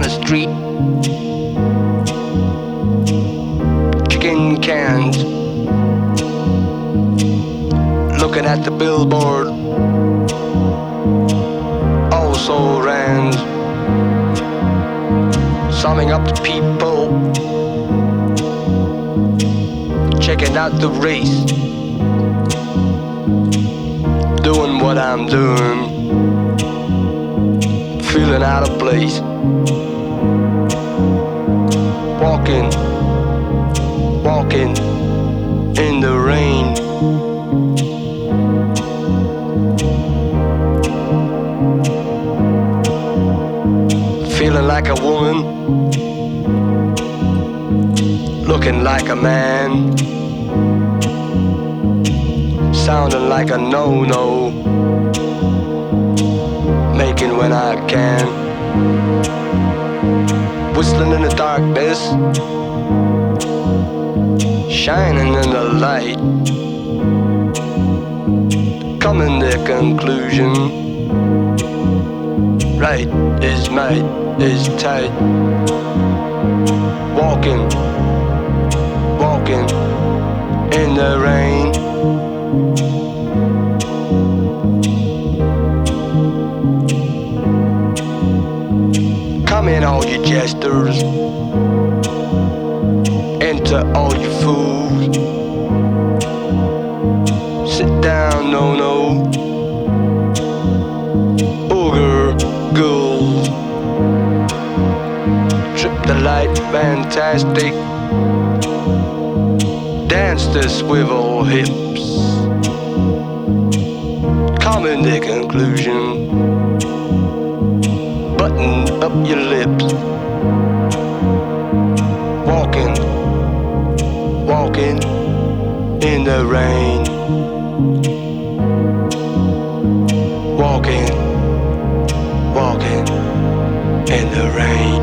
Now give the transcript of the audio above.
down the street. Chicken cans. Looking at the billboard. Also ran. Summing up the people. Checking out the race. Doing what I'm doing feeling out of place. Walking, walking in the rain. Feeling like a woman, looking like a man, sounding like a no no making when I can. Whistling in the darkness, shining in the light. Coming to conclusion. Right is might is tight. Walking, walking in the rain. In, all your jesters. Enter all your fools. Sit down, no, no. Ogre ghouls. Trip the light, fantastic. Dance the swivel hips. Come in the conclusion up your lips. Walking, walking in the rain. Walking, walking in the rain.